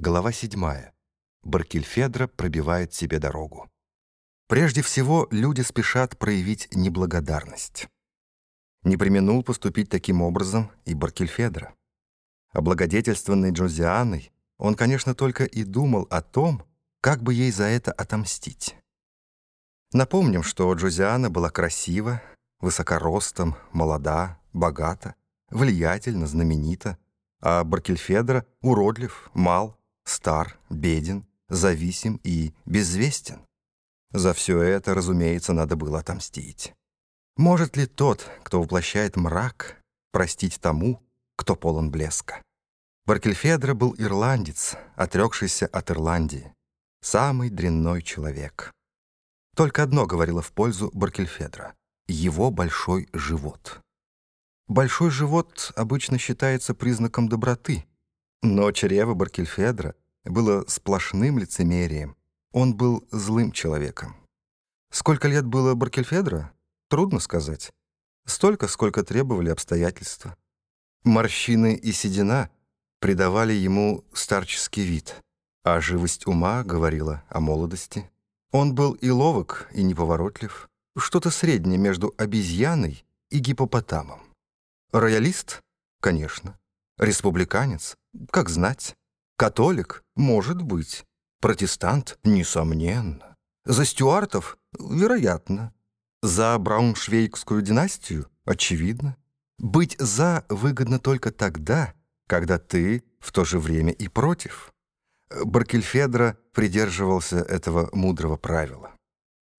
Глава 7. Баркельфедро пробивает себе дорогу. Прежде всего, люди спешат проявить неблагодарность. Не применул поступить таким образом и Баркельфедро. Облагодетельствованный Джозианой, он, конечно, только и думал о том, как бы ей за это отомстить. Напомним, что Джозиана была красива, высокоростом, молода, богата, влиятельна, знаменита, а Баркельфедро уродлив, мал, стар, беден, зависим и безвестен. За все это, разумеется, надо было отомстить. Может ли тот, кто воплощает мрак, простить тому, кто полон блеска? Баркельфедро был ирландец, отрекшийся от Ирландии. Самый дрянной человек. Только одно говорило в пользу Баркельфедра — его большой живот. Большой живот обычно считается признаком доброты, но чрево Баркельфедра было сплошным лицемерием. Он был злым человеком. Сколько лет было Баркельфедра? Трудно сказать. Столько, сколько требовали обстоятельства. Морщины и седина придавали ему старческий вид, а живость ума говорила о молодости. Он был и ловок, и неповоротлив, что-то среднее между обезьяной и гипопотамом. Роялист? Конечно. Республиканец? Как знать. Католик? Может быть. Протестант? Несомненно. За Стюартов? Вероятно. За Брауншвейгскую династию? Очевидно. Быть «за» выгодно только тогда, когда ты в то же время и против. Баркельфедро придерживался этого мудрого правила.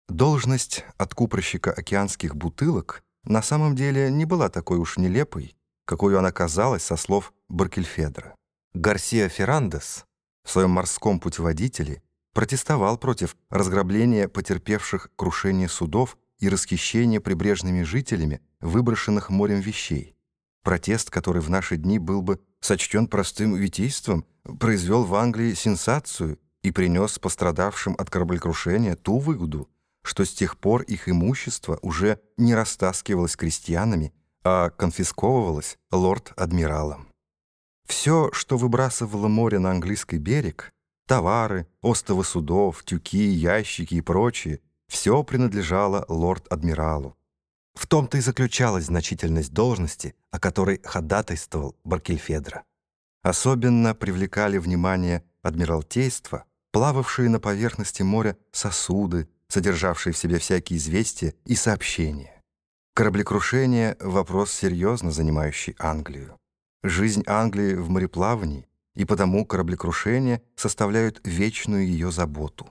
Должность откупорщика океанских бутылок на самом деле не была такой уж нелепой, какой она казалась со слов Баркельфедра. Гарсия Феррандес в своем морском путеводителе протестовал против разграбления потерпевших крушение судов и расхищения прибрежными жителями выброшенных морем вещей. Протест, который в наши дни был бы сочтен простым витийством, произвел в Англии сенсацию и принес пострадавшим от кораблекрушения ту выгоду, что с тех пор их имущество уже не растаскивалось крестьянами, а конфисковывалось лорд-адмиралом. Все, что выбрасывало море на английский берег, товары, остовы судов, тюки, ящики и прочее, все принадлежало лорд-адмиралу. В том-то и заключалась значительность должности, о которой ходатайствовал Баркельфедро. Особенно привлекали внимание адмиралтейства, плававшие на поверхности моря сосуды, содержавшие в себе всякие известия и сообщения. Кораблекрушение — вопрос, серьезно занимающий Англию. Жизнь Англии в мореплавании, и потому кораблекрушения составляют вечную ее заботу.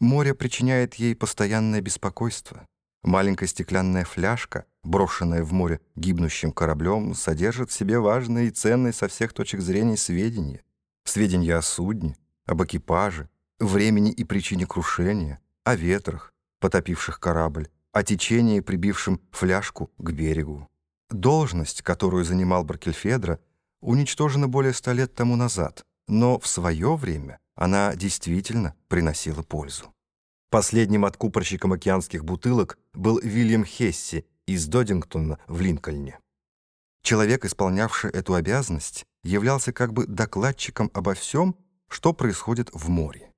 Море причиняет ей постоянное беспокойство. Маленькая стеклянная фляжка, брошенная в море гибнущим кораблем, содержит в себе важные и ценные со всех точек зрения сведения. Сведения о судне, об экипаже, времени и причине крушения, о ветрах, потопивших корабль, о течении, прибившем фляжку к берегу. Должность, которую занимал Баркельфедро, уничтожена более ста лет тому назад, но в свое время она действительно приносила пользу. Последним откупорщиком океанских бутылок был Вильям Хесси из Додингтона в Линкольне. Человек, исполнявший эту обязанность, являлся как бы докладчиком обо всем, что происходит в море.